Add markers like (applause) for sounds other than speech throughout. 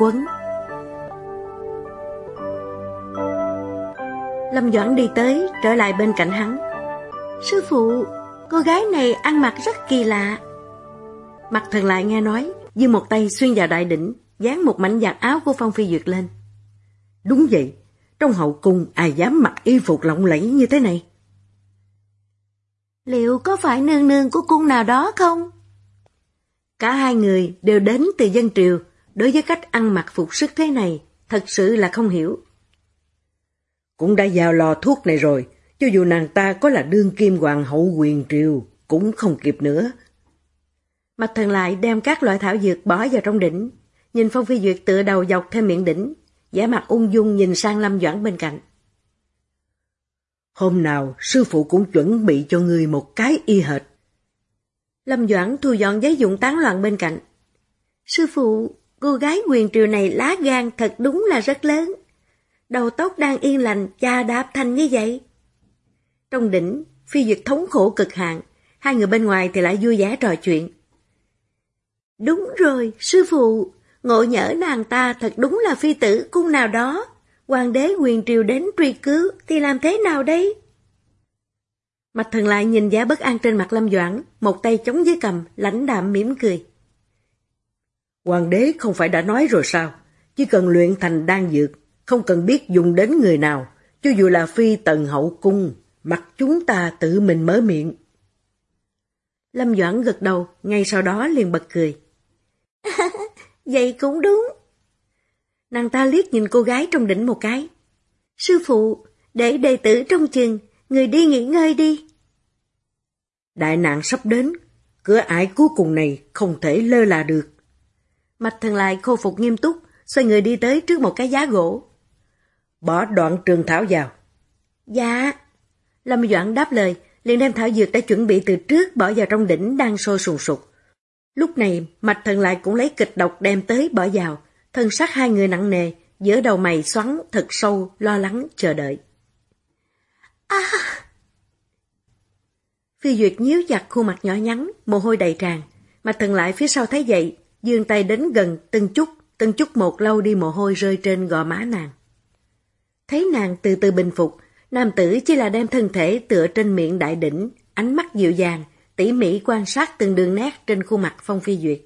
Quấn Lâm Doãn đi tới, trở lại bên cạnh hắn. Sư phụ, cô gái này ăn mặc rất kỳ lạ. Mặt thần lại nghe nói, như một tay xuyên vào đại đỉnh, dán một mảnh giặt áo của Phong Phi Duyệt lên. Đúng vậy, trong hậu cung ai dám mặc y phục lộng lẫy như thế này? Liệu có phải nương nương của cung nào đó không? Cả hai người đều đến từ dân triều, đối với cách ăn mặc phục sức thế này, thật sự là không hiểu. Cũng đã vào lò thuốc này rồi, cho dù nàng ta có là đương kim hoàng hậu quyền triều, cũng không kịp nữa. Mặt thần lại đem các loại thảo dược bỏ vào trong đỉnh, nhìn Phong Phi Duyệt tựa đầu dọc theo miệng đỉnh, giả mặt ung dung nhìn sang Lâm Doãn bên cạnh. Hôm nào, sư phụ cũng chuẩn bị cho người một cái y hệt. Lâm Doãn thu dọn giấy dụng tán loạn bên cạnh. Sư phụ, cô gái quyền triều này lá gan thật đúng là rất lớn. Đầu tóc đang yên lành, cha đạp thành như vậy. Trong đỉnh, phi duyệt thống khổ cực hạn, hai người bên ngoài thì lại vui vẻ trò chuyện. Đúng rồi, sư phụ, ngộ nhỡ nàng ta thật đúng là phi tử cung nào đó. Hoàng đế quyền triều đến truy cứu thì làm thế nào đây? Mạch thần lại nhìn giá bất an trên mặt Lâm Doãn, một tay chống dưới cầm, lãnh đạm mỉm cười. Hoàng đế không phải đã nói rồi sao? Chỉ cần luyện thành đan dược, không cần biết dùng đến người nào, cho dù là phi tần hậu cung, mặc chúng ta tự mình mở miệng. Lâm Doãn gật đầu, ngay sau đó liền bật cười. (laughs) Vậy cũng đúng. Nàng ta liếc nhìn cô gái trong đỉnh một cái. Sư phụ, để đệ tử trong chừng, người đi nghỉ ngơi đi. Đại nạn sắp đến, cửa ải cuối cùng này không thể lơ là được. Mạch thần lại khôi phục nghiêm túc, xoay người đi tới trước một cái giá gỗ. Bỏ đoạn trường thảo vào. Dạ. Lâm Doãn đáp lời, liền đem thảo dược đã chuẩn bị từ trước bỏ vào trong đỉnh đang sôi sùng sục. Lúc này, mạch thần lại cũng lấy kịch độc đem tới bỏ vào, thân xác hai người nặng nề, giữa đầu mày xoắn thật sâu, lo lắng, chờ đợi. À! Phi Duyệt nhíu chặt khuôn mặt nhỏ nhắn, mồ hôi đầy tràn. Mạch thần lại phía sau thấy vậy, dương tay đến gần từng chút, từng chút một lâu đi mồ hôi rơi trên gò má nàng. Thấy nàng từ từ bình phục, nam tử chỉ là đem thân thể tựa trên miệng đại đỉnh, ánh mắt dịu dàng, tỉ mỉ quan sát từng đường nét trên khuôn mặt Phong Phi Duyệt.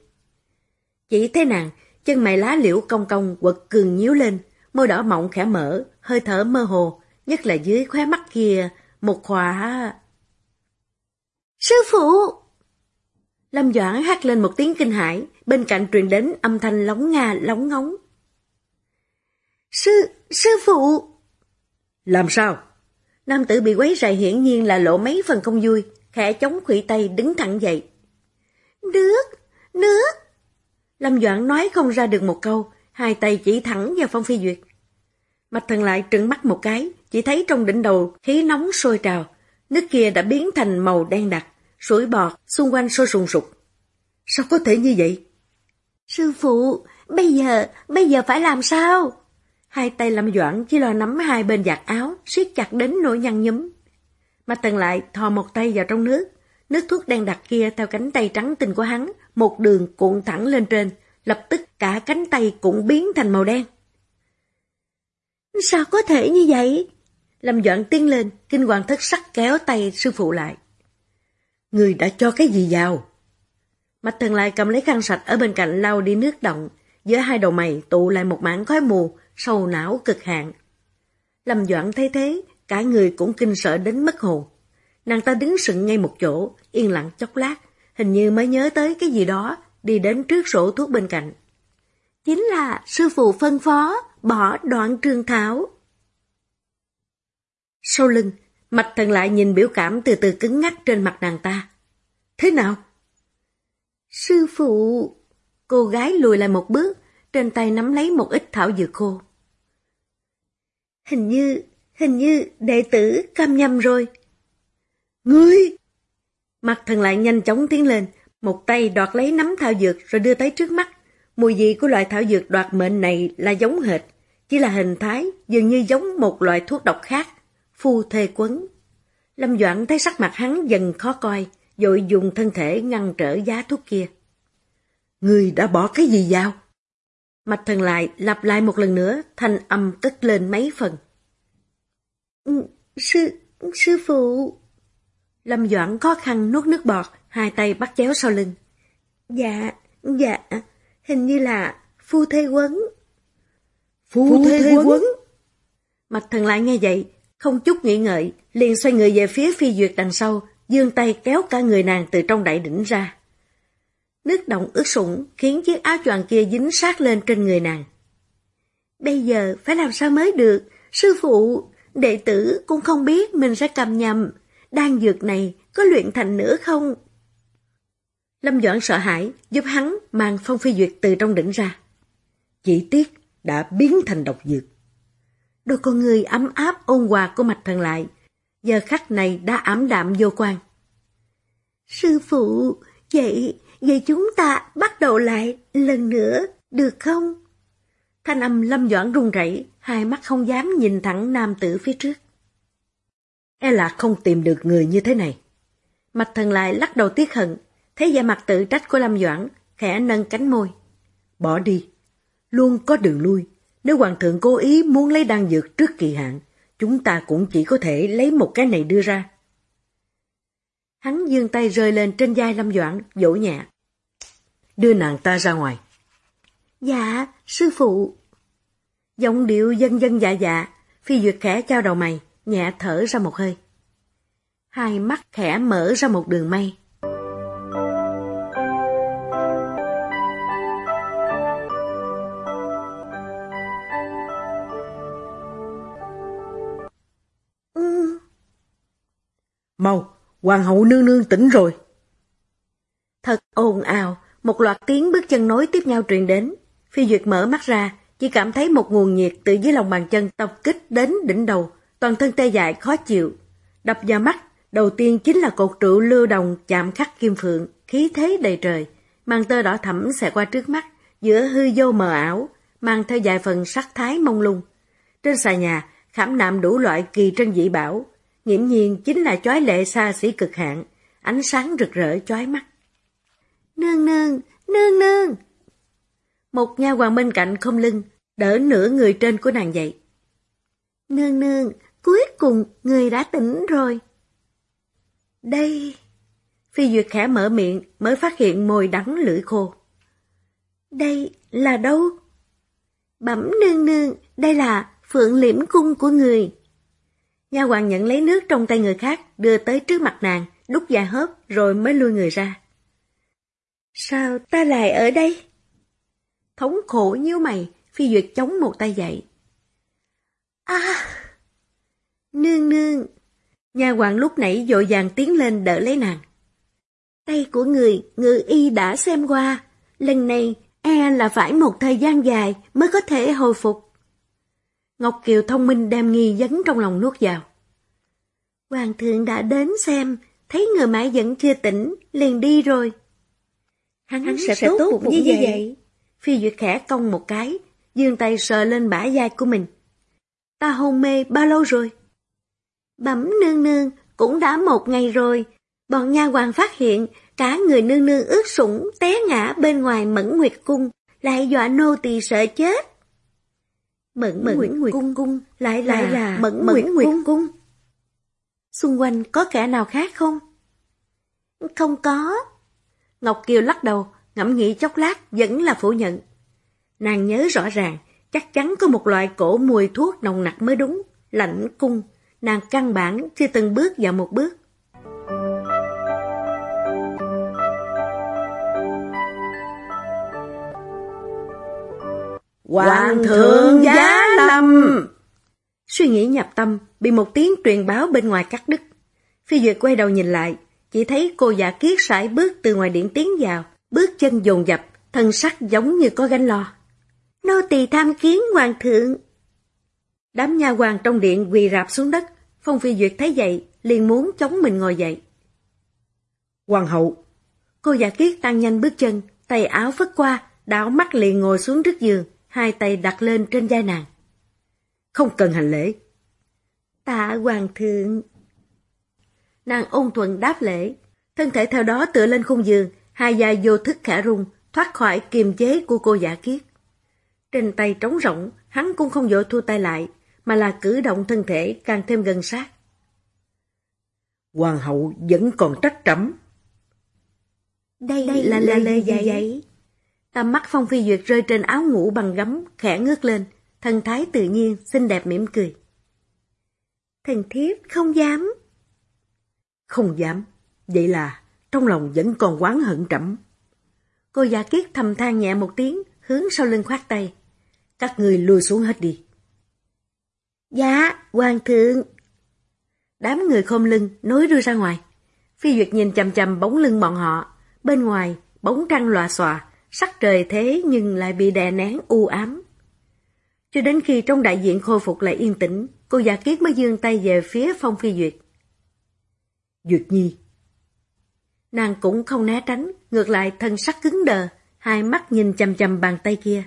Chỉ thấy nàng, chân mày lá liễu cong cong quật cường nhíu lên, môi đỏ mọng khẽ mở, hơi thở mơ hồ, nhất là dưới khóe mắt kia, một khóa... Sư phụ! Lâm Doãn hát lên một tiếng kinh hãi, bên cạnh truyền đến âm thanh lóng nga lóng ngóng. Sư, sư phụ! Làm sao? Nam tử bị quấy rầy hiển nhiên là lộ mấy phần không vui, khẽ chống khủy tay đứng thẳng dậy. Nước! Nước! Lâm Doãn nói không ra được một câu, hai tay chỉ thẳng vào Phong Phi Duyệt. Mạch thần lại trừng mắt một cái, chỉ thấy trong đỉnh đầu khí nóng sôi trào, nước kia đã biến thành màu đen đặc, sủi bọt xung quanh sôi sùng sục. Sao có thể như vậy? Sư phụ, bây giờ, bây giờ phải làm sao? Hai tay Lâm Doãn chỉ lo nắm hai bên giặt áo, siết chặt đến nỗi nhăn nhúm. Mà tần lại thò một tay vào trong nước, nước thuốc đen đặc kia theo cánh tay trắng tinh của hắn, một đường cuộn thẳng lên trên, lập tức cả cánh tay cũng biến thành màu đen. Sao có thể như vậy? Lâm Doãn tiến lên, kinh hoàng thất sắc kéo tay sư phụ lại. Người đã cho cái gì vào? Mạch thần lại cầm lấy khăn sạch ở bên cạnh lau đi nước động, giữa hai đầu mày tụ lại một mảng khói mù, sâu não cực hạn. Lâm Doãn thấy thế, cả người cũng kinh sợ đến mất hồn. Nàng ta đứng sững ngay một chỗ, yên lặng chốc lát, hình như mới nhớ tới cái gì đó, đi đến trước sổ thuốc bên cạnh. Chính là sư phụ phân phó, bỏ đoạn trường thảo. Sau lưng, mạch thần lại nhìn biểu cảm từ từ cứng ngắc trên mặt nàng ta. Thế nào? Sư phụ... Cô gái lùi lại một bước, trên tay nắm lấy một ít thảo dược khô. Hình như, hình như đệ tử cam nhầm rồi. Ngươi! Mặt thần lại nhanh chóng tiến lên, một tay đoạt lấy nắm thảo dược rồi đưa tới trước mắt. Mùi vị của loại thảo dược đoạt mệnh này là giống hệt, chỉ là hình thái dường như giống một loại thuốc độc khác, phu thê quấn. Lâm Doãn thấy sắc mặt hắn dần khó coi, dội dùng thân thể ngăn trở giá thuốc kia. Người đã bỏ cái gì vào? Mạch thần lại lặp lại một lần nữa, thanh âm cất lên mấy phần. Ừ, sư, sư phụ... Lâm Doãn khó khăn nuốt nước bọt, hai tay bắt chéo sau lưng. Dạ, dạ, hình như là phu thê quấn. Phu, phu thê, thê quấn? Mạch thần lại nghe vậy, không chút nghĩ ngợi, liền xoay người về phía phi duyệt đằng sau, dương tay kéo cả người nàng từ trong đại đỉnh ra. Nước động ướt sũng khiến chiếc áo choàng kia dính sát lên trên người nàng. Bây giờ phải làm sao mới được, sư phụ, đệ tử cũng không biết mình sẽ cầm nhầm, đan dược này có luyện thành nữa không? Lâm Doãn sợ hãi, giúp hắn mang phong phi duyệt từ trong đỉnh ra. Chỉ tiếc đã biến thành độc dược. Đôi con người ấm áp ôn hòa của mạch thần lại, giờ khắc này đã ảm đạm vô quan. Sư phụ, vậy, vậy chúng ta bắt đầu lại lần nữa, được không? Thanh âm lâm doãn run rẩy, hai mắt không dám nhìn thẳng nam tử phía trước. E là không tìm được người như thế này. Mạch thần lại lắc đầu tiếc hận, thấy vẻ mặt tự trách của Lâm Doãn, khẽ nâng cánh môi. Bỏ đi, luôn có đường lui. Nếu hoàng thượng cố ý muốn lấy đan dược trước kỳ hạn, chúng ta cũng chỉ có thể lấy một cái này đưa ra. Hắn dương tay rơi lên trên vai Lâm Doãn, dỗ nhẹ. Đưa nàng ta ra ngoài. Dạ, sư phụ. Giọng điệu dân dân dạ dạ, phi duyệt khẽ trao đầu mày, nhẹ thở ra một hơi. Hai mắt khẽ mở ra một đường mây. Hoàng hậu nương nương tỉnh rồi. Thật ồn ào, một loạt tiếng bước chân nối tiếp nhau truyền đến. Phi Duyệt mở mắt ra, chỉ cảm thấy một nguồn nhiệt từ dưới lòng bàn chân tập kích đến đỉnh đầu, toàn thân tê dại khó chịu. Đập vào mắt, đầu tiên chính là cột trụ lưu đồng chạm khắc kim phượng, khí thế đầy trời. Mang tơ đỏ thẫm xẹt qua trước mắt, giữa hư vô mờ ảo, mang theo vài phần sắc thái mông lung. Trên xà nhà, khảm nạm đủ loại kỳ trân dị bảo, nghiễm nhiên chính là chói lệ xa xỉ cực hạn, ánh sáng rực rỡ chói mắt. Nương nương, nương nương! Một nha hoàng bên cạnh không lưng, đỡ nửa người trên của nàng dậy. Nương nương, cuối cùng người đã tỉnh rồi. Đây... Phi Duyệt khẽ mở miệng mới phát hiện môi đắng lưỡi khô. Đây là đâu? Bẩm nương nương, đây là phượng liễm cung của người. Nha hoàng nhận lấy nước trong tay người khác, đưa tới trước mặt nàng, đút vài hớp rồi mới lui người ra. Sao ta lại ở đây? Thống khổ như mày, phi duyệt chống một tay dậy. À! Nương nương! Nhà hoàng lúc nãy dội vàng tiến lên đỡ lấy nàng. Tay của người, ngự y đã xem qua. Lần này, e là phải một thời gian dài mới có thể hồi phục. Ngọc Kiều thông minh đem nghi vấn trong lòng nuốt vào. Hoàng thượng đã đến xem, thấy người mãi vẫn chưa tỉnh, liền đi rồi. Hắn, Hắn sẽ, sẽ tốt, tốt như vậy. vậy. Phi Duyệt khẽ cong một cái, dương tay sờ lên bả vai của mình. Ta hôn mê bao lâu rồi? Bẩm nương nương, cũng đã một ngày rồi. Bọn nha hoàng phát hiện cả người nương nương ướt sũng té ngã bên ngoài mẫn nguyệt cung, lại dọa nô tỳ sợ chết. Mẫn, mẫn nguyệt, nguyệt cung, cung lại là, lại là mẫn, mẫn nguyệt, nguyệt cung. cung. Xung quanh có kẻ nào khác không? Không có. Ngọc Kiều lắc đầu, ngẫm nghĩ chốc lát vẫn là phủ nhận. Nàng nhớ rõ ràng, chắc chắn có một loại cổ mùi thuốc nồng nặc mới đúng, lạnh cung. Nàng căn bản chưa từng bước vào một bước. Hoàng thượng giá lâm! Suy nghĩ nhập tâm, bị một tiếng truyền báo bên ngoài cắt đứt. Phi Duyệt quay đầu nhìn lại, chỉ thấy cô giả kiết sải bước từ ngoài điện tiến vào, bước chân dồn dập, thân sắc giống như có gánh lo. Nô tỳ tham kiến hoàng thượng. Đám nha hoàng trong điện quỳ rạp xuống đất, Phong Phi Duyệt thấy vậy, liền muốn chống mình ngồi dậy. Hoàng hậu! Cô giả kiết tăng nhanh bước chân, tay áo phất qua, đảo mắt liền ngồi xuống trước giường, hai tay đặt lên trên vai nàng. Không cần hành lễ. Tạ hoàng thượng. Nàng ôn thuận đáp lễ, thân thể theo đó tựa lên khung giường, hai vai vô thức khả rung, thoát khỏi kiềm chế của cô giả kiết. Trên tay trống rỗng, hắn cũng không vội thu tay lại, mà là cử động thân thể càng thêm gần sát. Hoàng hậu vẫn còn trách trẫm. Đây, Đây là, là lời gì vậy? Tầm mắt Phong Phi Duyệt rơi trên áo ngủ bằng gấm, khẽ ngước lên, thân thái tự nhiên, xinh đẹp mỉm cười. Thần thiếp không dám. Không dám, vậy là trong lòng vẫn còn quán hận trẫm. Cô giả kiết thầm than nhẹ một tiếng, hướng sau lưng khoát tay. Các người lùi xuống hết đi. Dạ, hoàng thượng. Đám người khom lưng, nối đưa ra ngoài. Phi Duyệt nhìn chầm chầm bóng lưng bọn họ. Bên ngoài, bóng trăng lòa xòa, sắc trời thế nhưng lại bị đè nén u ám. Cho đến khi trong đại diện khôi phục lại yên tĩnh, cô giả kiết mới dương tay về phía Phong Phi Duyệt. Duyệt Nhi. Nàng cũng không né tránh, ngược lại thân sắc cứng đờ, hai mắt nhìn chầm chầm bàn tay kia.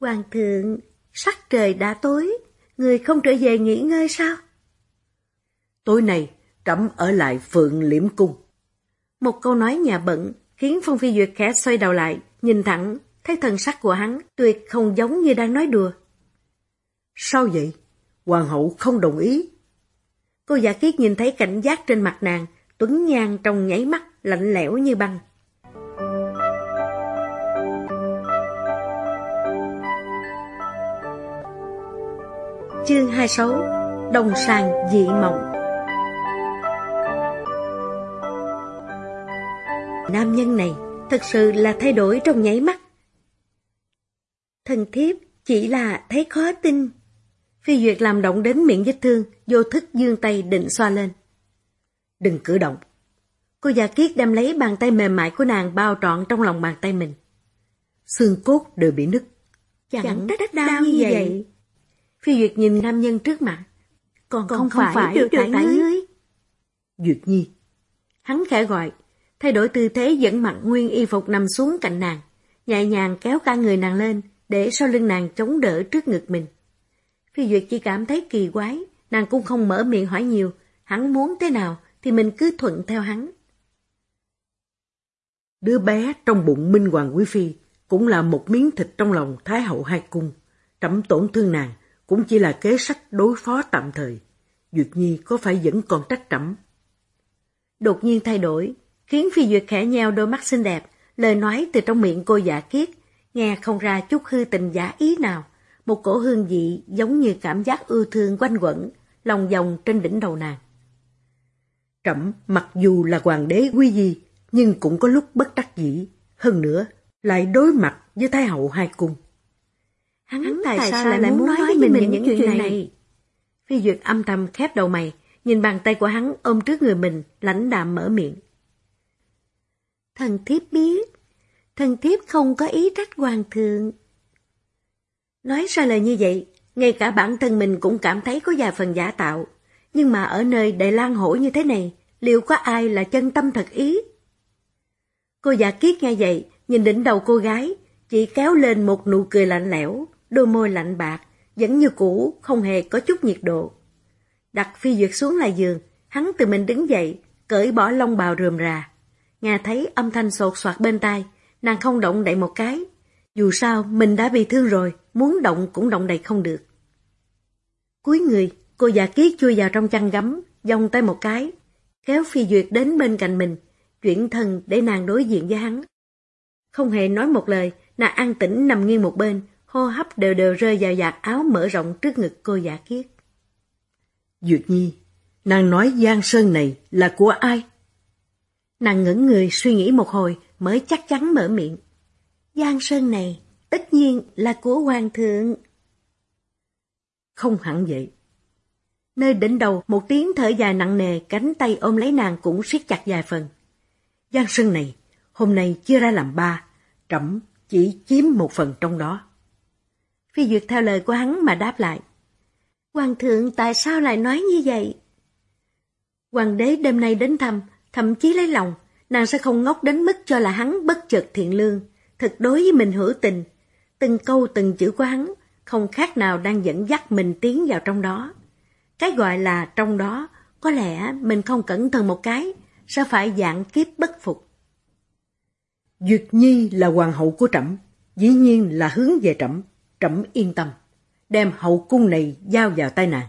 Hoàng thượng, sắc trời đã tối, người không trở về nghỉ ngơi sao? Tối nay, trẫm ở lại phượng liễm cung. Một câu nói nhà bận, khiến Phong Phi Duyệt khẽ xoay đầu lại, nhìn thẳng, thấy thần sắc của hắn tuyệt không giống như đang nói đùa. Sao vậy? Hoàng hậu không đồng ý. Cô giả kiết nhìn thấy cảnh giác trên mặt nàng, tuấn nhan trong nháy mắt, lạnh lẽo như băng. Chương 26 Đồng sàng dị mộng Nam nhân này thật sự là thay đổi trong nháy mắt. Thần thiếp chỉ là thấy khó tin. Phi Duyệt làm động đến miệng vết thương, vô thức dương tay định xoa lên. Đừng cử động. Cô già kiết đem lấy bàn tay mềm mại của nàng bao trọn trong lòng bàn tay mình. Xương cốt đều bị nứt. Chẳng, Chẳng trách đau như vậy. vậy. Phi Duyệt nhìn nam nhân trước mặt. Còn, Còn không, không phải, phải được tại ngươi. Duyệt Nhi. Hắn khẽ gọi, thay đổi tư thế dẫn mặt nguyên y phục nằm xuống cạnh nàng, nhẹ nhàng kéo cả người nàng lên, để sau lưng nàng chống đỡ trước ngực mình. Phi Duyệt chỉ cảm thấy kỳ quái, nàng cũng không mở miệng hỏi nhiều, hắn muốn thế nào thì mình cứ thuận theo hắn. Đứa bé trong bụng Minh Hoàng Quý Phi cũng là một miếng thịt trong lòng Thái hậu hai cung. Trẫm tổn thương nàng cũng chỉ là kế sách đối phó tạm thời. Duyệt Nhi có phải vẫn còn trách trẫm? Đột nhiên thay đổi, khiến Phi Duyệt khẽ nheo đôi mắt xinh đẹp, lời nói từ trong miệng cô giả kiết, nghe không ra chút hư tình giả ý nào. Một cổ hương vị giống như cảm giác ưa thương quanh quẩn, lòng vòng trên đỉnh đầu nàng. Trẫm mặc dù là hoàng đế quý di, nhưng cũng có lúc bất đắc dĩ. Hơn nữa, lại đối mặt với Thái hậu hai cung. Hắn, Hắn tại, tại sao lại, lại muốn nói với mình, mình những chuyện, chuyện này? này? Phi Duyệt âm thầm khép đầu mày, nhìn bàn tay của hắn ôm trước người mình, lãnh đạm mở miệng. Thần thiếp biết, thần thiếp không có ý trách hoàng thượng. Nói ra lời như vậy, ngay cả bản thân mình cũng cảm thấy có vài phần giả tạo. Nhưng mà ở nơi Đại lang hổ như thế này, liệu có ai là chân tâm thật ý? Cô giả kiết nghe vậy, nhìn đỉnh đầu cô gái, chỉ kéo lên một nụ cười lạnh lẽo, đôi môi lạnh bạc, vẫn như cũ, không hề có chút nhiệt độ. Đặt phi duyệt xuống lại giường, hắn từ mình đứng dậy, cởi bỏ lông bào rườm rà. Nghe thấy âm thanh sột soạt bên tai, nàng không động đậy một cái. Dù sao, mình đã bị thương rồi, muốn động cũng động đậy không được. Cuối người, cô già kiết chui vào trong chăn gấm, dòng tay một cái, kéo phi duyệt đến bên cạnh mình, chuyển thân để nàng đối diện với hắn. Không hề nói một lời, nàng an tĩnh nằm nghiêng một bên, hô hấp đều đều rơi vào giặt áo mở rộng trước ngực cô giả kiết. Duyệt Nhi, nàng nói Giang Sơn này là của ai? Nàng ngẩn người suy nghĩ một hồi mới chắc chắn mở miệng. Giang Sơn này tất nhiên là của Hoàng thượng. Không hẳn vậy. Nơi đỉnh đầu một tiếng thở dài nặng nề cánh tay ôm lấy nàng cũng siết chặt vài phần. Giang Sơn này hôm nay chia ra làm ba, trẫm chỉ chiếm một phần trong đó. Phi Duyệt theo lời của hắn mà đáp lại. Hoàng thượng tại sao lại nói như vậy? Hoàng đế đêm nay đến thăm, thậm chí lấy lòng, nàng sẽ không ngốc đến mức cho là hắn bất chợt thiện lương, thực đối với mình hữu tình. Từng câu từng chữ của hắn không khác nào đang dẫn dắt mình tiến vào trong đó. Cái gọi là trong đó, có lẽ mình không cẩn thận một cái, sẽ phải dạng kiếp bất phục. Duyệt Nhi là hoàng hậu của trẫm, dĩ nhiên là hướng về trẫm, trẫm yên tâm, đem hậu cung này giao vào tay nàng.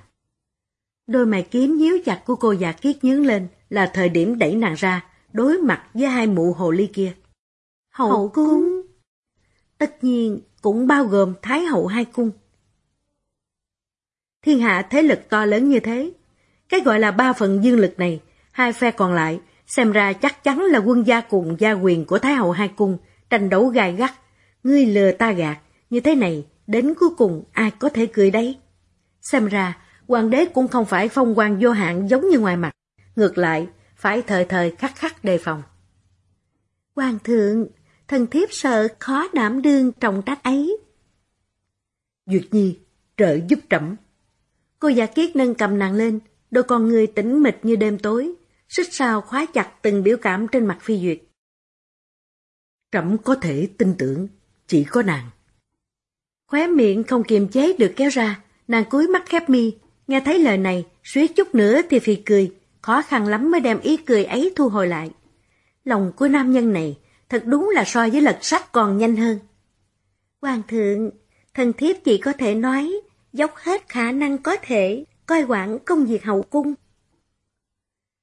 Đôi mày kiếm nhíu chặt của cô già kiết nhướng lên là thời điểm đẩy nàng ra, đối mặt với hai mụ hồ ly kia. Hậu, hậu cung? Tất nhiên cũng bao gồm Thái hậu hai cung. Thiên hạ thế lực to lớn như thế, cái gọi là ba phần dương lực này, hai phe còn lại, xem ra chắc chắn là quân gia cùng gia quyền của Thái hậu hai cung, tranh đấu gai gắt, ngươi lừa ta gạt, như thế này, đến cuối cùng ai có thể cười đây? Xem ra, hoàng đế cũng không phải phong quan vô hạn giống như ngoài mặt, ngược lại, phải thời thời khắc khắc đề phòng. Hoàng thượng, thần thiếp sợ khó đảm đương trọng trách ấy. Duyệt Nhi, trợ giúp trẫm. Cô giả kiết nâng cầm nàng lên, đôi con người tĩnh mịch như đêm tối, xích sao khóa chặt từng biểu cảm trên mặt phi duyệt. Trẫm có thể tin tưởng, chỉ có nàng. Khóe miệng không kiềm chế được kéo ra, nàng cúi mắt khép mi, nghe thấy lời này, suýt chút nữa thì phi cười, khó khăn lắm mới đem ý cười ấy thu hồi lại. Lòng của nam nhân này thật đúng là so với lật sách còn nhanh hơn. Hoàng thượng, thần thiếp chỉ có thể nói, dốc hết khả năng có thể, coi quản công việc hậu cung.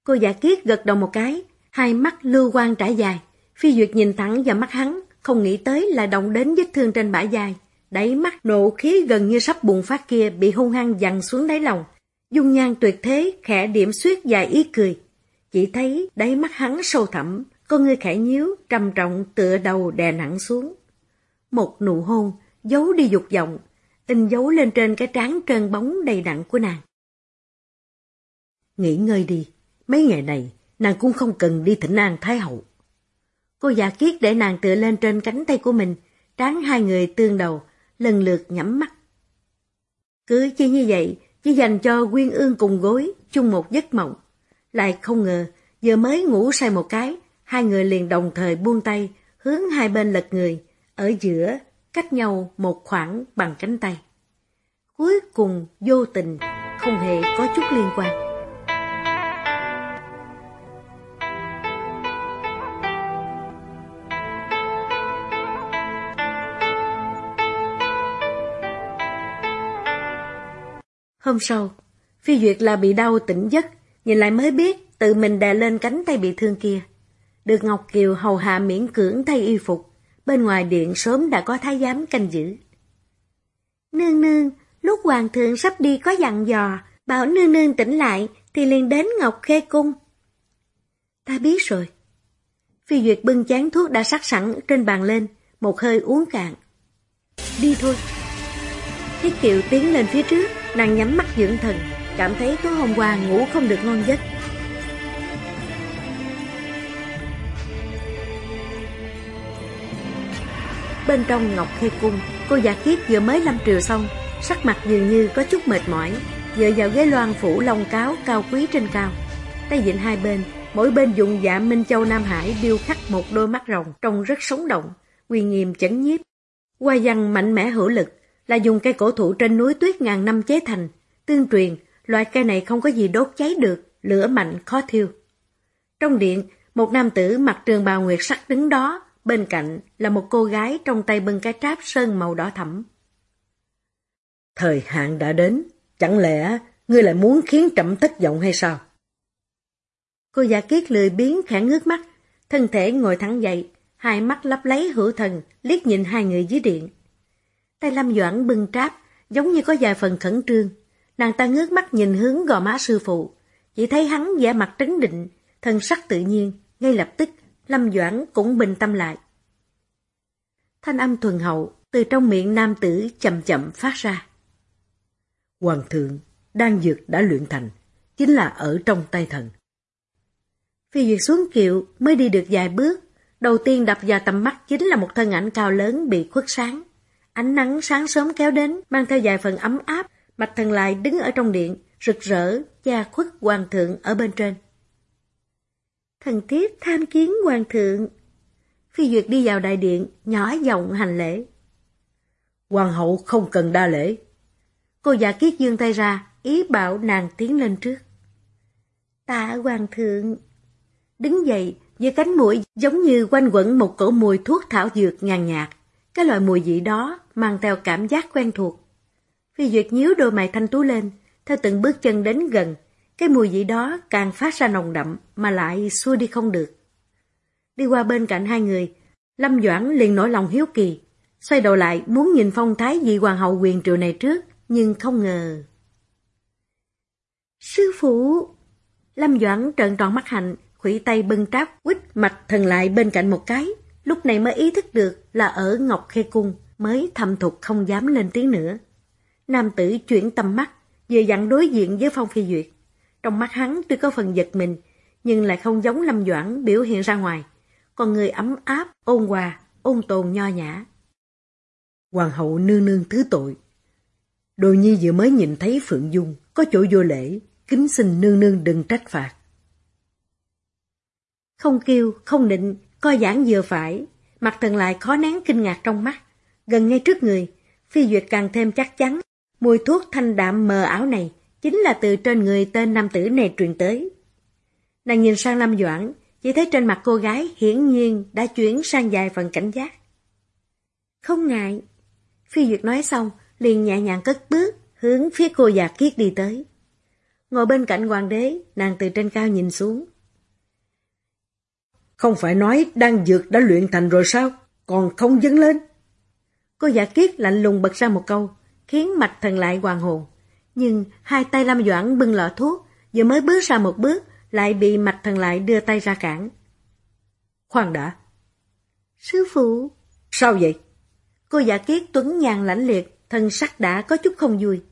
Cô giả kiết gật đầu một cái, hai mắt lưu quan trải dài. Phi Duyệt nhìn thẳng vào mắt hắn, không nghĩ tới là động đến vết thương trên bả dài. Đáy mắt nộ khí gần như sắp bùng phát kia bị hung hăng dằn xuống đáy lòng. Dung nhan tuyệt thế, khẽ điểm suyết dài ý cười. Chỉ thấy đáy mắt hắn sâu thẳm, con người khẽ nhíu, trầm trọng tựa đầu đè nặng xuống. Một nụ hôn, giấu đi dục vọng, in dấu lên trên cái trán trơn bóng đầy đặn của nàng. Nghỉ ngơi đi, mấy ngày này nàng cũng không cần đi thỉnh an Thái Hậu. Cô già kiết để nàng tựa lên trên cánh tay của mình, trán hai người tương đầu, lần lượt nhắm mắt. Cứ chỉ như vậy, chỉ dành cho Quyên Ương cùng gối, chung một giấc mộng. Lại không ngờ, giờ mới ngủ say một cái, hai người liền đồng thời buông tay, hướng hai bên lật người, ở giữa, cách nhau một khoảng bằng cánh tay. Cuối cùng vô tình, không hề có chút liên quan. Hôm sau, Phi Duyệt là bị đau tỉnh giấc, nhìn lại mới biết tự mình đè lên cánh tay bị thương kia. Được Ngọc Kiều hầu hạ miễn cưỡng thay y phục, bên ngoài điện sớm đã có thái giám canh giữ. Nương nương, lúc hoàng thượng sắp đi có dặn dò, bảo nương nương tỉnh lại thì liền đến Ngọc Khê Cung. Ta biết rồi. Phi Duyệt bưng chán thuốc đã sắc sẵn trên bàn lên, một hơi uống cạn. Đi thôi. Thiết Kiều tiến lên phía trước, nàng nhắm mắt dưỡng thần, cảm thấy tối hôm qua ngủ không được ngon giấc. Bên trong Ngọc Khê Cung, cô giả kiết vừa mới lâm triều xong, sắc mặt dường như có chút mệt mỏi, dựa vào ghế loan phủ lông cáo cao quý trên cao. Tay vịn hai bên, mỗi bên dụng dạ Minh Châu Nam Hải điêu khắc một đôi mắt rồng trông rất sống động, uy nghiêm chấn nhiếp. Hoa văn mạnh mẽ hữu lực, là dùng cây cổ thụ trên núi tuyết ngàn năm chế thành. Tương truyền, loại cây này không có gì đốt cháy được, lửa mạnh khó thiêu. Trong điện, một nam tử mặc trường bào nguyệt sắc đứng đó, bên cạnh là một cô gái trong tay bưng cái tráp sơn màu đỏ thẫm. Thời hạn đã đến, chẳng lẽ ngươi lại muốn khiến trẫm thất vọng hay sao? Cô giả kiết lười biến khẽ ngước mắt, thân thể ngồi thẳng dậy, hai mắt lấp lấy hữu thần, liếc nhìn hai người dưới điện. Tay Lâm Doãn bưng tráp, giống như có vài phần khẩn trương. Nàng ta ngước mắt nhìn hướng gò má sư phụ, chỉ thấy hắn vẻ mặt trấn định, thân sắc tự nhiên, ngay lập tức Lâm Doãn cũng bình tâm lại. Thanh âm thuần hậu từ trong miệng nam tử chậm chậm phát ra. Hoàng thượng, đan dược đã luyện thành, chính là ở trong tay thần. Phi Duyệt xuống kiệu mới đi được vài bước, đầu tiên đập vào tầm mắt chính là một thân ảnh cao lớn bị khuất sáng Ánh nắng sáng sớm kéo đến, mang theo vài phần ấm áp, Mạch Thần lại đứng ở trong điện, rực rỡ, cha khuất hoàng thượng ở bên trên. Thần thiếp tham kiến hoàng thượng. Phi Duyệt đi vào đại điện, nhỏ giọng hành lễ. Hoàng hậu không cần đa lễ. Cô già kiết dương tay ra, ý bảo nàng tiến lên trước. Tạ hoàng thượng. Đứng dậy, với cánh mũi giống như quanh quẩn một cổ mùi thuốc thảo dược nhàn nhạt. Cái loại mùi vị đó mang theo cảm giác quen thuộc. Phi Duyệt nhíu đôi mày thanh tú lên, theo từng bước chân đến gần, cái mùi vị đó càng phát ra nồng đậm mà lại xua đi không được. Đi qua bên cạnh hai người, Lâm Doãn liền nổi lòng hiếu kỳ, xoay đầu lại muốn nhìn phong thái vị hoàng hậu quyền triều này trước, nhưng không ngờ. Sư phụ! Lâm Doãn trợn tròn mắt hạnh, khủy tay bưng tráp quýt mạch thần lại bên cạnh một cái, lúc này mới ý thức được là ở Ngọc Khê Cung, mới thầm thục không dám lên tiếng nữa. Nam tử chuyển tầm mắt, vừa dặn đối diện với Phong Phi Duyệt. Trong mắt hắn tuy có phần giật mình, nhưng lại không giống Lâm Doãn biểu hiện ra ngoài. Còn người ấm áp, ôn hòa, ôn tồn nho nhã. Hoàng hậu nương nương thứ tội. Đồ nhi vừa mới nhìn thấy Phượng Dung, có chỗ vô lễ, kính xin nương nương đừng trách phạt. Không kêu, không định, coi giảng vừa phải, mặt thần lại khó nén kinh ngạc trong mắt. Gần ngay trước người, Phi Duyệt càng thêm chắc chắn, mùi thuốc thanh đạm mờ ảo này chính là từ trên người tên nam tử này truyền tới. Nàng nhìn sang Lâm Doãn, chỉ thấy trên mặt cô gái hiển nhiên đã chuyển sang vài phần cảnh giác. Không ngại. Phi Duyệt nói xong, liền nhẹ nhàng cất bước, hướng phía cô già kiết đi tới. Ngồi bên cạnh hoàng đế, nàng từ trên cao nhìn xuống. Không phải nói đang dược đã luyện thành rồi sao? Còn không dâng lên? Cô giả kiết lạnh lùng bật ra một câu, khiến mạch thần lại hoàng hồn. Nhưng hai tay Lâm Doãn bưng lọ thuốc, vừa mới bước ra một bước, lại bị mạch thần lại đưa tay ra cản. Khoan đã. Sư phụ. Sao vậy? Cô giả kiết tuấn nhàn lãnh liệt, thân sắc đã có chút không vui.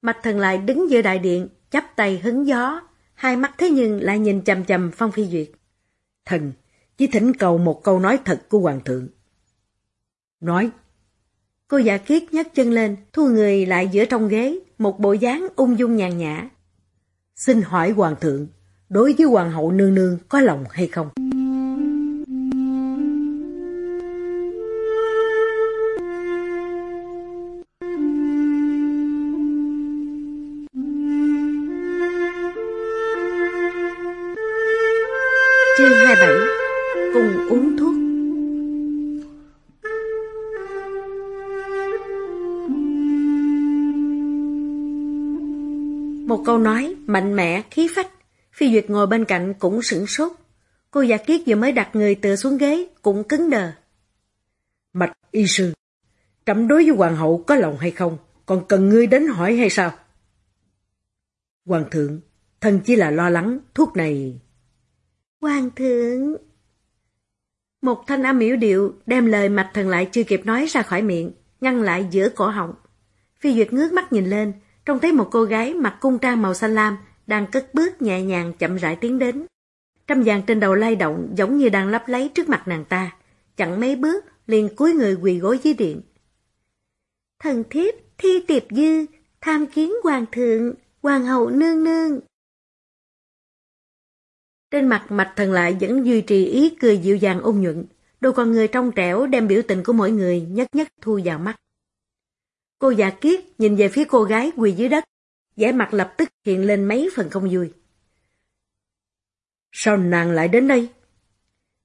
Mạch thần lại đứng giữa đại điện, chắp tay hứng gió, hai mắt thế nhưng lại nhìn chầm chầm Phong Phi Duyệt. Thần, chỉ thỉnh cầu một câu nói thật của Hoàng thượng. Nói. Cô giả kiết nhấc chân lên, thu người lại giữa trong ghế, một bộ dáng ung dung nhàn nhã. Xin hỏi Hoàng thượng, đối với Hoàng hậu nương nương có lòng hay không? Câu nói mạnh mẽ, khí phách. Phi Duyệt ngồi bên cạnh cũng sửng sốt. Cô giả kiết vừa mới đặt người tựa xuống ghế, cũng cứng đờ. Mạch y sư, trẫm đối với hoàng hậu có lòng hay không, còn cần ngươi đến hỏi hay sao? Hoàng thượng, thân chỉ là lo lắng, thuốc này... Hoàng thượng... Một thanh âm miễu điệu đem lời mạch thần lại chưa kịp nói ra khỏi miệng, ngăn lại giữa cổ họng. Phi Duyệt ngước mắt nhìn lên, trông thấy một cô gái mặc cung trang màu xanh lam đang cất bước nhẹ nhàng chậm rãi tiến đến. Trăm vàng trên đầu lay động giống như đang lấp lấy trước mặt nàng ta, chẳng mấy bước liền cúi người quỳ gối dưới điện. Thần thiếp thi tiệp dư, tham kiến hoàng thượng, hoàng hậu nương nương. Trên mặt mạch thần lại vẫn duy trì ý cười dịu dàng ôn nhuận, đôi con người trong trẻo đem biểu tình của mỗi người nhất nhất thu vào mắt. Cô già kiết nhìn về phía cô gái quỳ dưới đất, vẻ mặt lập tức hiện lên mấy phần không vui. Sao nàng lại đến đây?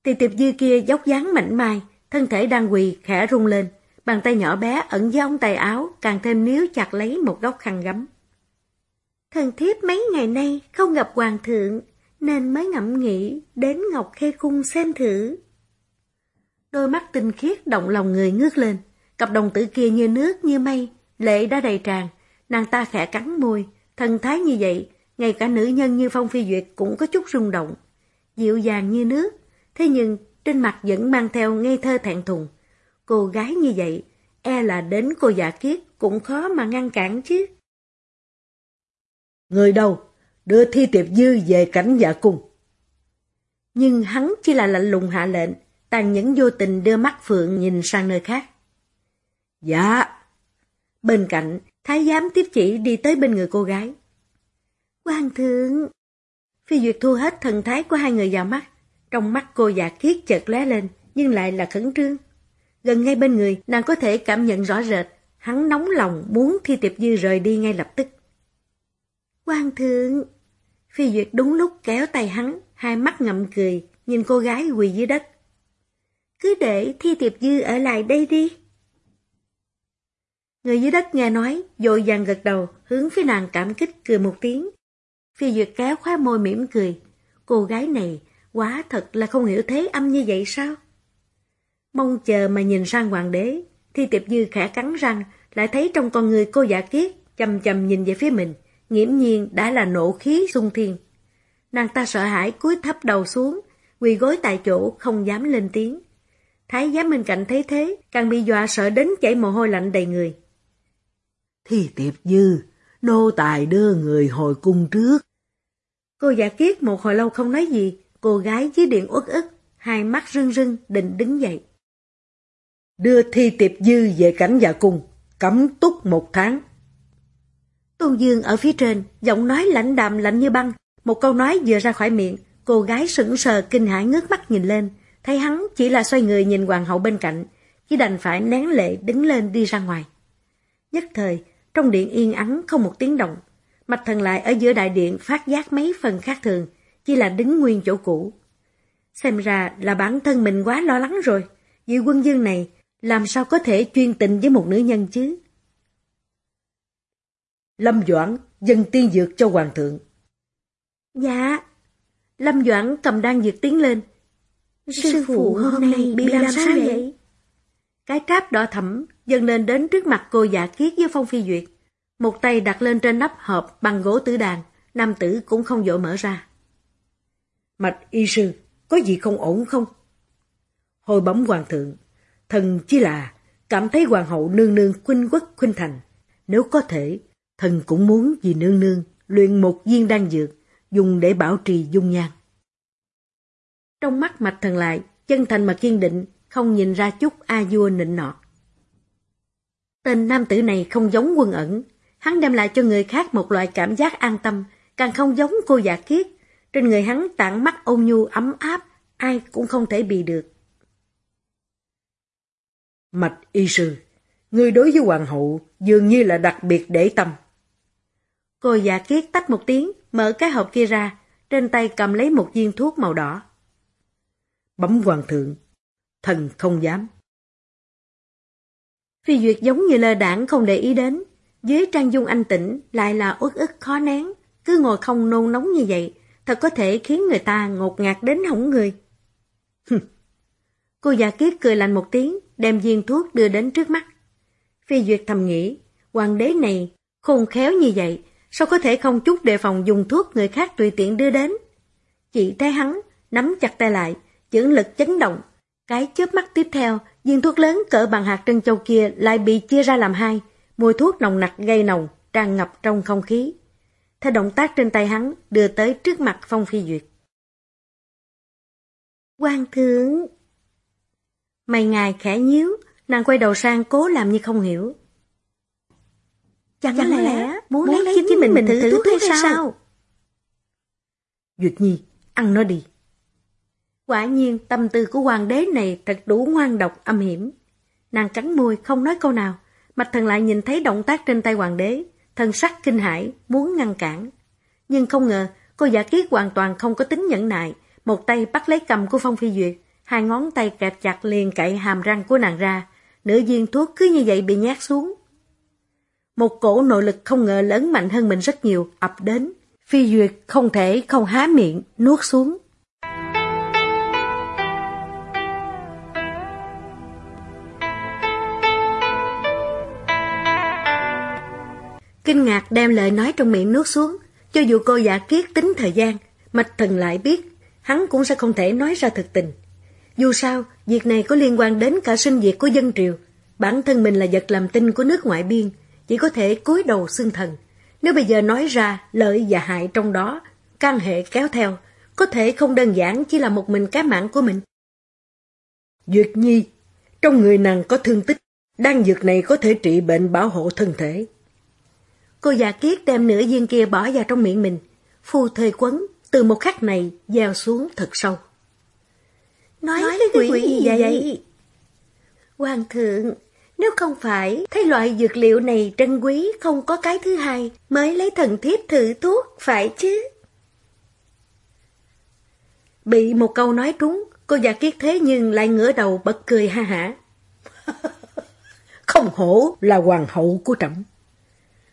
Thì tiệp dư kia dốc dáng mảnh mai, thân thể đang quỳ khẽ rung lên, bàn tay nhỏ bé ẩn dưới ống tay áo càng thêm níu chặt lấy một góc khăn gấm. Thần thiếp mấy ngày nay không gặp hoàng thượng, nên mới ngẫm nghĩ đến Ngọc Khê Cung xem thử. Đôi mắt tinh khiết động lòng người ngước lên, cặp đồng tử kia như nước như mây, lệ đã đầy tràn, nàng ta khẽ cắn môi, thần thái như vậy, ngay cả nữ nhân như Phong Phi Duyệt cũng có chút rung động, dịu dàng như nước, thế nhưng trên mặt vẫn mang theo ngây thơ thẹn thùng. Cô gái như vậy, e là đến cô giả kiết cũng khó mà ngăn cản chứ. Người đâu? Đưa thi tiệp dư về cảnh giả cung. Nhưng hắn chỉ là lạnh lùng hạ lệnh, tàn nhẫn vô tình đưa mắt Phượng nhìn sang nơi khác. Dạ. Bên cạnh, thái giám tiếp chỉ đi tới bên người cô gái. Hoàng thượng! Phi Duyệt thu hết thần thái của hai người vào mắt. Trong mắt cô già kiết chợt lóe lên, nhưng lại là khẩn trương. Gần ngay bên người, nàng có thể cảm nhận rõ rệt, hắn nóng lòng muốn Thi Tiệp Dư rời đi ngay lập tức. Hoàng thượng! Phi Duyệt đúng lúc kéo tay hắn, hai mắt ngậm cười, nhìn cô gái quỳ dưới đất. Cứ để Thi Tiệp Dư ở lại đây đi. Người dưới đất nghe nói, dội vàng gật đầu, hướng phía nàng cảm kích cười một tiếng. Phi Duyệt kéo khóa môi mỉm cười. Cô gái này, quá thật là không hiểu thế âm như vậy sao? Mong chờ mà nhìn sang hoàng đế, Thi Tiệp Dư khẽ cắn răng, lại thấy trong con người cô giả kiết, chầm chầm nhìn về phía mình, nghiễm nhiên đã là nộ khí sung thiên. Nàng ta sợ hãi cúi thấp đầu xuống, quỳ gối tại chỗ không dám lên tiếng. Thái giám bên cạnh thấy thế, càng bị dọa sợ đến chảy mồ hôi lạnh đầy người. Thì tiệp dư, nô tài đưa người hồi cung trước. Cô giả kiết một hồi lâu không nói gì, cô gái dưới điện uất ức, hai mắt rưng rưng định đứng dậy. Đưa thi tiệp dư về cảnh dạ cung, cấm túc một tháng. Tôn Dương ở phía trên, giọng nói lạnh đạm lạnh như băng. Một câu nói vừa ra khỏi miệng, cô gái sững sờ kinh hãi ngước mắt nhìn lên. Thấy hắn chỉ là xoay người nhìn hoàng hậu bên cạnh, chỉ đành phải nén lệ đứng lên đi ra ngoài. Nhất thời, trong điện yên ắng không một tiếng động. Mạch thần lại ở giữa đại điện phát giác mấy phần khác thường, chỉ là đứng nguyên chỗ cũ. Xem ra là bản thân mình quá lo lắng rồi. Vị quân dương này làm sao có thể chuyên tình với một nữ nhân chứ? Lâm Doãn dân tiên dược cho hoàng thượng. Dạ. Lâm Doãn cầm đan dược tiến lên. Sư phụ hôm nay bị làm sao vậy? Cái tráp đỏ thẫm dần lên đến trước mặt cô giả kiết với Phong Phi Duyệt. Một tay đặt lên trên nắp hộp bằng gỗ tử đàn, nam tử cũng không dội mở ra. Mạch y sư, có gì không ổn không? Hồi bấm hoàng thượng, thần chỉ là cảm thấy hoàng hậu nương nương khuynh quốc khuynh thành. Nếu có thể, thần cũng muốn vì nương nương luyện một viên đan dược, dùng để bảo trì dung nhan. Trong mắt mạch thần lại, chân thành mà kiên định, không nhìn ra chút a vua nịnh nọt. Tên nam tử này không giống quân ẩn, hắn đem lại cho người khác một loại cảm giác an tâm, càng không giống cô giả kiết. Trên người hắn tản mắt ôn nhu ấm áp, ai cũng không thể bị được. Mạch y sư, người đối với hoàng hậu dường như là đặc biệt để tâm. Cô giả kiết tách một tiếng, mở cái hộp kia ra, trên tay cầm lấy một viên thuốc màu đỏ. Bấm hoàng thượng, thần không dám. Phi Duyệt giống như lơ đảng không để ý đến, dưới trang dung anh tĩnh lại là uất ức khó nén, cứ ngồi không nôn nóng như vậy, thật có thể khiến người ta ngột ngạt đến hỏng người. Cô già kiết cười lạnh một tiếng, đem viên thuốc đưa đến trước mắt. Phi Duyệt thầm nghĩ, hoàng đế này khôn khéo như vậy, sao có thể không chút đề phòng dùng thuốc người khác tùy tiện đưa đến. Chị thấy hắn, nắm chặt tay lại, chưởng lực chấn động. Cái chớp mắt tiếp theo, viên thuốc lớn cỡ bằng hạt trân châu kia lại bị chia ra làm hai, mùi thuốc nồng nặc gây nồng, tràn ngập trong không khí. Theo động tác trên tay hắn, đưa tới trước mặt Phong Phi Duyệt. Quan thượng! Mày ngài khẽ nhíu, nàng quay đầu sang cố làm như không hiểu. Chẳng, Chẳng lẽ, lẽ muốn, muốn lấy chính mình, mình thử, thử thuốc hay sao? Duyệt Nhi, ăn nó đi. Quả nhiên tâm tư của hoàng đế này thật đủ ngoan độc âm hiểm. Nàng cắn môi không nói câu nào, mạch thần lại nhìn thấy động tác trên tay hoàng đế, thần sắc kinh hãi muốn ngăn cản. Nhưng không ngờ, cô giả kiết hoàn toàn không có tính nhẫn nại, một tay bắt lấy cầm của Phong Phi Duyệt, hai ngón tay kẹp chặt liền cậy hàm răng của nàng ra, nửa viên thuốc cứ như vậy bị nhát xuống. Một cổ nội lực không ngờ lớn mạnh hơn mình rất nhiều, ập đến. Phi Duyệt không thể không há miệng, nuốt xuống. Kinh ngạc đem lời nói trong miệng nuốt xuống, cho dù cô giả kiết tính thời gian, mạch thần lại biết, hắn cũng sẽ không thể nói ra thực tình. Dù sao, việc này có liên quan đến cả sinh diệt của dân triều, bản thân mình là vật làm tinh của nước ngoại biên, chỉ có thể cúi đầu xưng thần. Nếu bây giờ nói ra lợi và hại trong đó, căn hệ kéo theo, có thể không đơn giản chỉ là một mình cái mạng của mình. Duyệt Nhi, trong người nàng có thương tích, Đan dược này có thể trị bệnh bảo hộ thân thể. Cô già kiết đem nửa viên kia bỏ vào trong miệng mình. Phu thề quấn, từ một khắc này, gieo xuống thật sâu. Nói, Nói cái, quỷ, quỷ gì vậy? vậy? Hoàng thượng, nếu không phải thấy loại dược liệu này trân quý không có cái thứ hai mới lấy thần thiếp thử thuốc, phải chứ? Bị một câu nói trúng, cô già kiết thế nhưng lại ngửa đầu bật cười ha hả. (laughs) không hổ là hoàng hậu của trẫm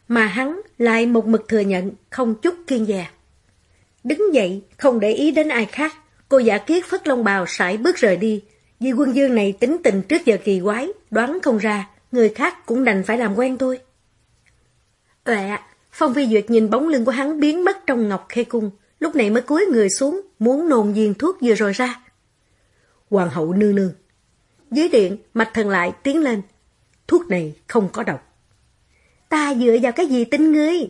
mà hắn lại một mực thừa nhận, không chút kiên dè. Đứng dậy, không để ý đến ai khác, cô giả kiết phất lông bào sải bước rời đi. Vì quân dương này tính tình trước giờ kỳ quái, đoán không ra, người khác cũng đành phải làm quen thôi. Ọe, Phong Phi Duyệt nhìn bóng lưng của hắn biến mất trong ngọc khê cung, lúc này mới cúi người xuống, muốn nôn viên thuốc vừa rồi ra. Hoàng hậu nương nương. Dưới điện, mạch thần lại tiến lên. Thuốc này không có độc. Ta dựa vào cái gì tin ngươi?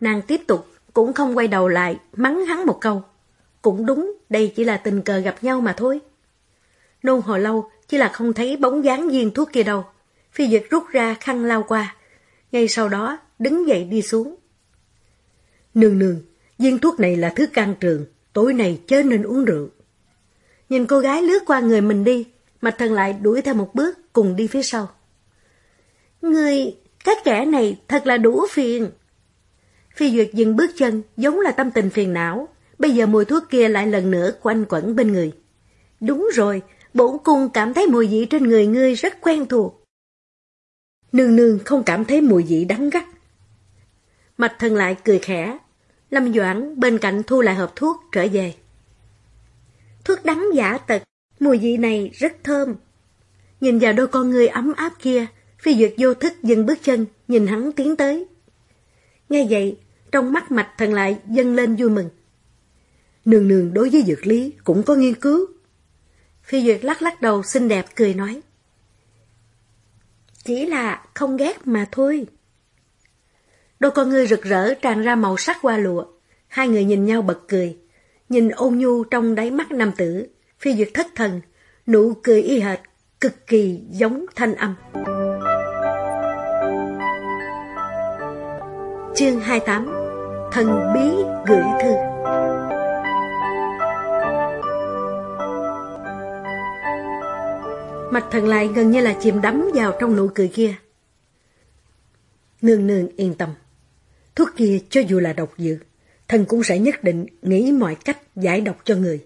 Nàng tiếp tục, cũng không quay đầu lại, mắng hắn một câu. Cũng đúng, đây chỉ là tình cờ gặp nhau mà thôi. Nôn hồi lâu, chỉ là không thấy bóng dáng viên thuốc kia đâu. Phi Duyệt rút ra khăn lao qua. Ngay sau đó, đứng dậy đi xuống. Nương nương, viên thuốc này là thứ can trường, tối nay chớ nên uống rượu. Nhìn cô gái lướt qua người mình đi, Mạch thần lại đuổi theo một bước, cùng đi phía sau. Người, các kẻ này thật là đủ phiền. Phi Duyệt dừng bước chân, giống là tâm tình phiền não. Bây giờ mùi thuốc kia lại lần nữa quanh quẩn bên người. Đúng rồi, bổn cung cảm thấy mùi vị trên người ngươi rất quen thuộc. Nương nương không cảm thấy mùi vị đắng gắt. Mạch thần lại cười khẽ. Lâm Doãn bên cạnh thu lại hộp thuốc trở về. Thuốc đắng giả tật, mùi vị này rất thơm. Nhìn vào đôi con người ấm áp kia, Phi Duyệt vô thức dừng bước chân, nhìn hắn tiến tới. Nghe vậy, trong mắt mạch thần lại dâng lên vui mừng. Nương nương đối với dược lý cũng có nghiên cứu. Phi Duyệt lắc lắc đầu xinh đẹp cười nói. Chỉ là không ghét mà thôi. Đôi con ngươi rực rỡ tràn ra màu sắc hoa lụa. Hai người nhìn nhau bật cười. Nhìn ôn nhu trong đáy mắt nam tử. Phi Duyệt thất thần. Nụ cười y hệt. Cực kỳ giống thanh âm. Chương 28 Thần bí gửi thư Mạch thần lại gần như là chìm đắm vào trong nụ cười kia. Nương nương yên tâm. Thuốc kia cho dù là độc dược, thần cũng sẽ nhất định nghĩ mọi cách giải độc cho người.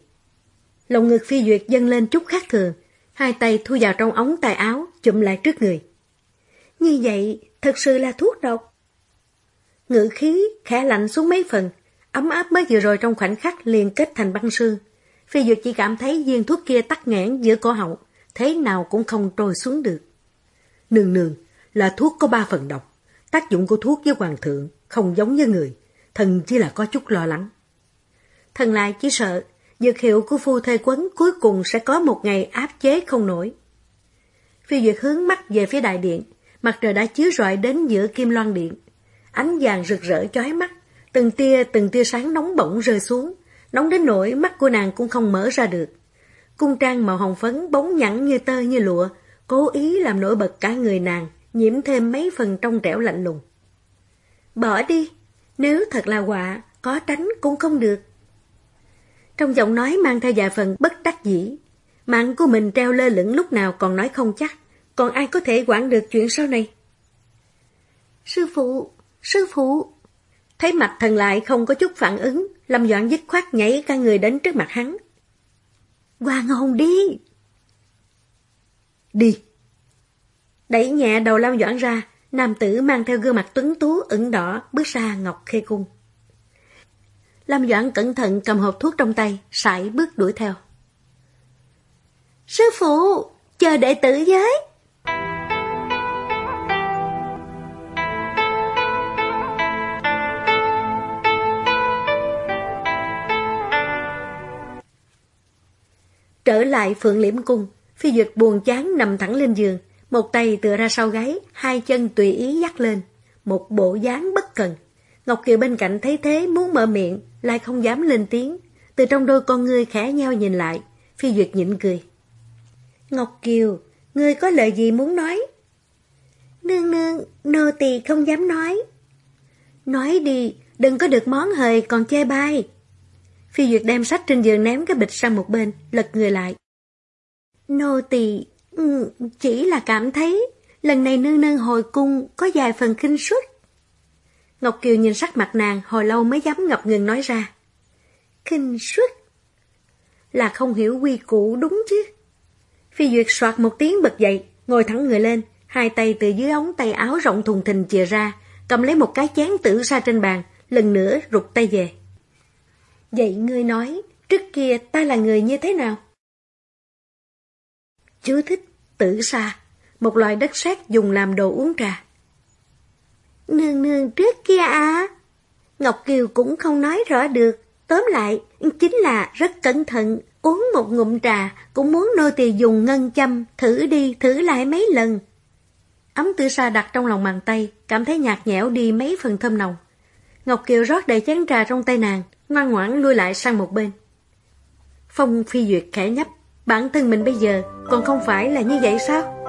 Lòng ngực phi duyệt dâng lên chút khác thường, hai tay thu vào trong ống tay áo, chụm lại trước người. Như vậy, thật sự là thuốc độc. Ngữ khí khẽ lạnh xuống mấy phần, ấm áp mới vừa rồi trong khoảnh khắc liền kết thành băng sương. Phi Duyệt chỉ cảm thấy viên thuốc kia tắt nghẽn giữa cổ họng, thế nào cũng không trôi xuống được. Nương nương, là thuốc có ba phần độc. Tác dụng của thuốc với hoàng thượng không giống như người, thần chỉ là có chút lo lắng. Thần lại chỉ sợ, dược hiệu của phu thê quấn cuối cùng sẽ có một ngày áp chế không nổi. Phi Duyệt hướng mắt về phía đại điện, mặt trời đã chiếu rọi đến giữa kim loan điện ánh vàng rực rỡ chói mắt, từng tia từng tia sáng nóng bỏng rơi xuống, nóng đến nỗi mắt của nàng cũng không mở ra được. Cung trang màu hồng phấn bóng nhẵn như tơ như lụa, cố ý làm nổi bật cả người nàng, nhiễm thêm mấy phần trong trẻo lạnh lùng. Bỏ đi, nếu thật là họa, có tránh cũng không được. Trong giọng nói mang theo vài phần bất đắc dĩ, mạng của mình treo lơ lửng lúc nào còn nói không chắc, còn ai có thể quản được chuyện sau này? Sư phụ, Sư phụ! Thấy mặt thần lại không có chút phản ứng, Lâm Doãn dứt khoát nhảy cả người đến trước mặt hắn. Hoàng hồn đi! Đi! Đẩy nhẹ đầu Lâm Doãn ra, nam tử mang theo gương mặt tuấn tú ửng đỏ bước ra ngọc khê cung. Lâm Doãn cẩn thận cầm hộp thuốc trong tay, sải bước đuổi theo. Sư phụ, chờ đệ tử giới! Trở lại Phượng Liễm Cung, Phi Duyệt buồn chán nằm thẳng lên giường, một tay tựa ra sau gáy, hai chân tùy ý dắt lên, một bộ dáng bất cần. Ngọc Kiều bên cạnh thấy thế muốn mở miệng, lại không dám lên tiếng, từ trong đôi con ngươi khẽ nhau nhìn lại, Phi Duyệt nhịn cười. Ngọc Kiều, ngươi có lời gì muốn nói, Nương nương, nô tỳ không dám nói. Nói đi, đừng có được món hời còn chê bai. Phi Duyệt đem sách trên giường ném cái bịch sang một bên, lật người lại. Nô tỳ ừ, chỉ là cảm thấy lần này nương nương hồi cung có vài phần kinh suất. Ngọc Kiều nhìn sắc mặt nàng hồi lâu mới dám ngập ngừng nói ra. Kinh suất? Là không hiểu quy củ đúng chứ. Phi Duyệt soạt một tiếng bật dậy, ngồi thẳng người lên, hai tay từ dưới ống tay áo rộng thùng thình chìa ra, cầm lấy một cái chén tử ra trên bàn, lần nữa rụt tay về. Vậy ngươi nói, trước kia ta là người như thế nào? Chú thích tử sa, một loại đất sét dùng làm đồ uống trà. Nương nương trước kia à? Ngọc Kiều cũng không nói rõ được. Tóm lại, chính là rất cẩn thận. Uống một ngụm trà, cũng muốn nô tỳ dùng ngân châm, thử đi, thử lại mấy lần. Ấm tử sa đặt trong lòng bàn tay, cảm thấy nhạt nhẽo đi mấy phần thơm nồng. Ngọc Kiều rót đầy chén trà trong tay nàng, ngoan ngoãn lui lại sang một bên. Phong phi duyệt khẽ nhấp, bản thân mình bây giờ còn không phải là như vậy sao?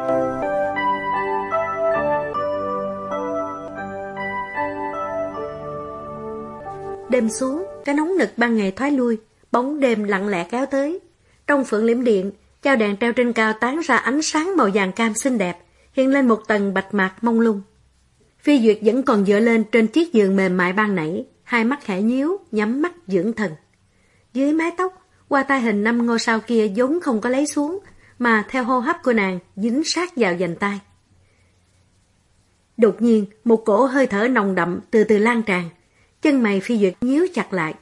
Đêm xuống, cái nóng nực ban ngày thoái lui, bóng đêm lặng lẽ kéo tới. Trong phượng liễm điện, chao đèn treo trên cao tán ra ánh sáng màu vàng cam xinh đẹp, hiện lên một tầng bạch mạc mông lung. Phi Duyệt vẫn còn dựa lên trên chiếc giường mềm mại ban nãy, hai mắt khẽ nhíu, nhắm mắt dưỡng thần. Dưới mái tóc, qua tai hình năm ngôi sao kia vốn không có lấy xuống, mà theo hô hấp của nàng dính sát vào dành tay. Đột nhiên, một cổ hơi thở nồng đậm từ từ lan tràn, chân mày phi duyệt nhíu chặt lại,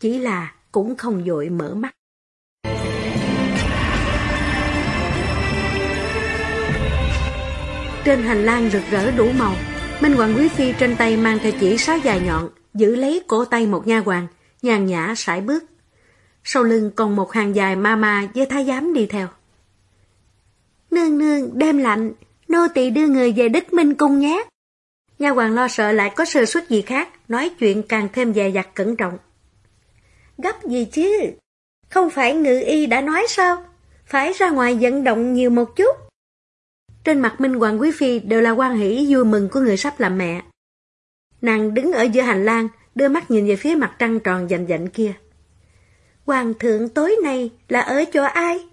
chỉ là cũng không dội mở mắt. Trên hành lang rực rỡ đủ màu, Minh Hoàng Quý Phi trên tay mang theo chỉ sáo dài nhọn, giữ lấy cổ tay một nha hoàng, nhàn nhã sải bước. Sau lưng còn một hàng dài ma ma với thái giám đi theo. Nương nương, đêm lạnh, nô tỳ đưa người về đích minh cung nhé. Nha hoàng lo sợ lại có sơ suất gì khác, nói chuyện càng thêm dè dặt cẩn trọng. Gấp gì chứ? Không phải ngự y đã nói sao? Phải ra ngoài vận động nhiều một chút. Trên mặt Minh Hoàng Quý Phi đều là quan hỷ vui mừng của người sắp làm mẹ. Nàng đứng ở giữa hành lang, đưa mắt nhìn về phía mặt trăng tròn dành dạnh kia. Hoàng thượng tối nay là ở chỗ ai?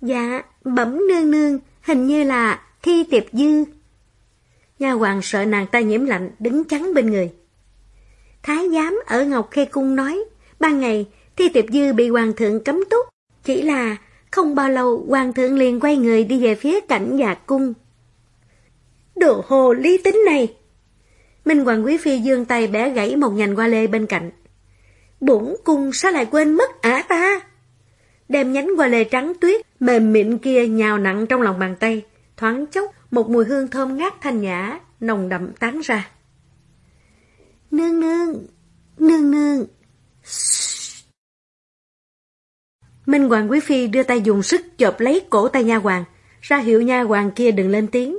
Dạ, bẩm nương nương, hình như là thi tiệp dư. Nha hoàng sợ nàng ta nhiễm lạnh, đứng chắn bên người. Thái giám ở Ngọc Khê Cung nói, ban ngày Thi Tiệp Dư bị hoàng thượng cấm túc, chỉ là không bao lâu hoàng thượng liền quay người đi về phía cảnh già cung. Đồ hồ lý tính này! Minh Hoàng Quý Phi dương tay bé gãy một nhành hoa lê bên cạnh. Bổn cung sao lại quên mất ả ta? Đem nhánh hoa lê trắng tuyết, mềm mịn kia nhào nặng trong lòng bàn tay, thoáng chốc một mùi hương thơm ngát thanh nhã, nồng đậm tán ra. Nương nương, nương nương. Minh Hoàng Quý Phi đưa tay dùng sức chộp lấy cổ tay nha hoàng, ra hiệu nha hoàng kia đừng lên tiếng.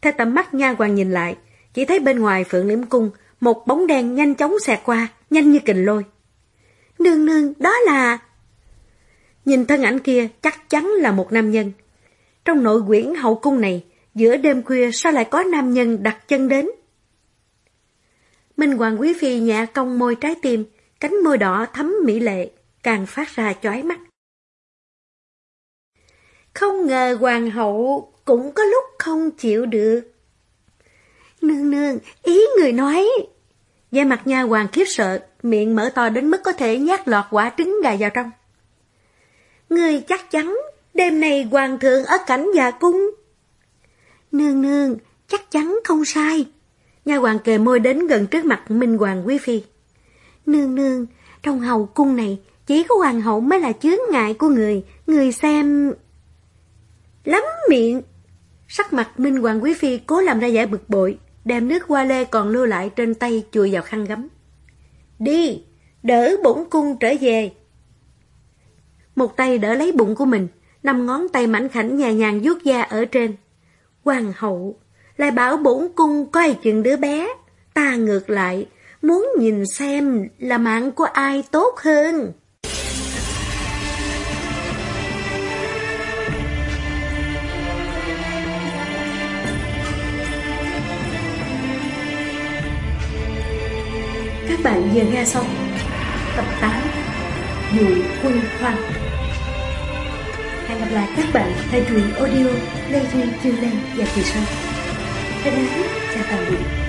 Theo tầm mắt nha hoàng nhìn lại, chỉ thấy bên ngoài phượng liễm cung, một bóng đen nhanh chóng xẹt qua, nhanh như kình lôi. Nương nương, đó là... Nhìn thân ảnh kia chắc chắn là một nam nhân. Trong nội quyển hậu cung này, giữa đêm khuya sao lại có nam nhân đặt chân đến? Minh Hoàng Quý Phi nhẹ cong môi trái tim, cánh môi đỏ thấm mỹ lệ, càng phát ra chói mắt. Không ngờ Hoàng hậu cũng có lúc không chịu được. Nương nương, ý người nói... gia mặt nha hoàng khiếp sợ, miệng mở to đến mức có thể nhát lọt quả trứng gà vào trong. Người chắc chắn, đêm nay hoàng thượng ở cảnh già cung. Nương nương, chắc chắn không sai. Nha hoàng kề môi đến gần trước mặt Minh Hoàng Quý Phi. Nương nương, trong hầu cung này, chỉ có hoàng hậu mới là chướng ngại của người, người xem... Lắm miệng! Sắc mặt Minh Hoàng Quý Phi cố làm ra vẻ bực bội, đem nước hoa lê còn lưu lại trên tay chùi vào khăn gấm. Đi, đỡ bổn cung trở về. Một tay đỡ lấy bụng của mình, năm ngón tay mảnh khảnh nhẹ nhàng vuốt da ở trên. Hoàng hậu, lại bảo bổn cung coi chừng đứa bé. Ta ngược lại, muốn nhìn xem là mạng của ai tốt hơn. Bạn vừa nghe xong tập 8 dù quân hoang. Hẹn gặp lại các bạn tại truyện audio Lê Duy Chương Lê và Kỳ Sơn Thân ái, chào tạm biệt.